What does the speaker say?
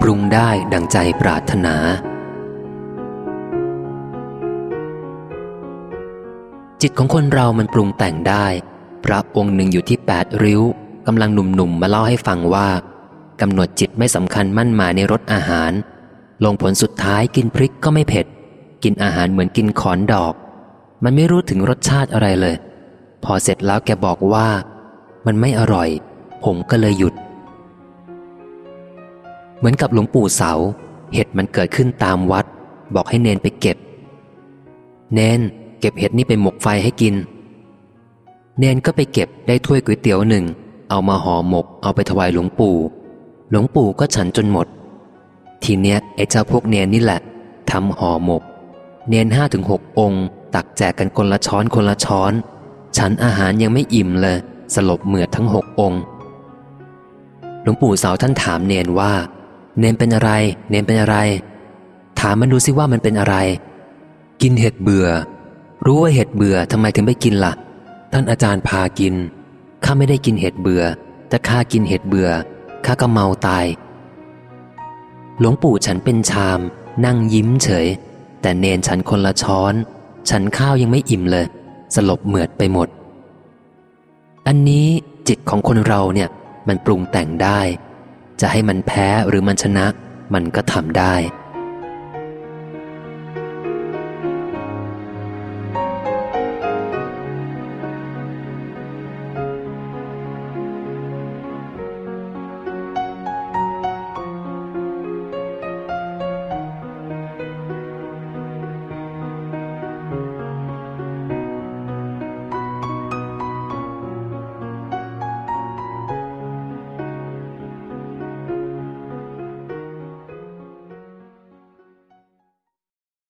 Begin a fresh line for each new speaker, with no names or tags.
ปรุงได้ดังใจปรารถนา จิตของคนเรามันปรุงแต่งได้ พระองค์หนึ่งอยู่ที่แปดริ้วกำลังหนุ่มๆมาเล่าให้ฟังว่ากำหนดจิตไม่สำคัญมั่นหมายในรสอาหาร ลงผลสุดท้ายกินพริกก็ไม่เผ็ด กินอาหารเหมือนกินขอนดอก มันไม่รู้ถึงรสชาติอะไรเลย พอเสร็จแล้วแกบอกว่า มันไม่อร่อย ผมก็เลยหยุด เหมือนกับหลวงปู่เสา เห็ดมันเกิดขึ้นตามวัด บอกให้เนนไปเก็บ เนนเก็บเห็ดนี่ไปหมกไฟให้กิน เนนก็ไปเก็บได้ถ้วยก๋วยเตี๋ยวหนึ่ง เอามาห่อหมก เอาไปถวายหลวงปู่ หลวงปู่ก็ฉันจนหมด ทีเนี้ยไอ้เจ้าพวกเนนนี่แหละทำห่อหมก เนนห้าถึงหกองค์ ตักแจกกันคนละช้อนคนละช้อน ฉันอาหารยังไม่อิ่มเลย สลบเหมือดทั้งหกองค์ หลวงปู่เสาท่านถามเนนว่า เนนเป็นอะไร เนนเป็นอะไร ถามมันดูสิว่ามันเป็นอะไร กินเห็ดเบื่อ รู้ว่าเห็ดเบื่อทำไมถึงไม่กินละ่ะ ท่านอาจารย์พากิน ข้าไม่ได้กินเห็ดเบื่อ แต่ข้ากินเห็ดเบื่อ ข้าก็เมาตาย หลวงปู่ฉันเป็นชาม นั่งยิ้มเฉย แต่เนนฉันคนละช้อน ฉันข้าวยังไม่อิ่มเลย สลบเหมือดไปหมด อันนี้จิตของคนเราเนี่ยมันปรุงแต่งได้ จะให้มันแพ้หรือมันชนะ มันก็ทำได้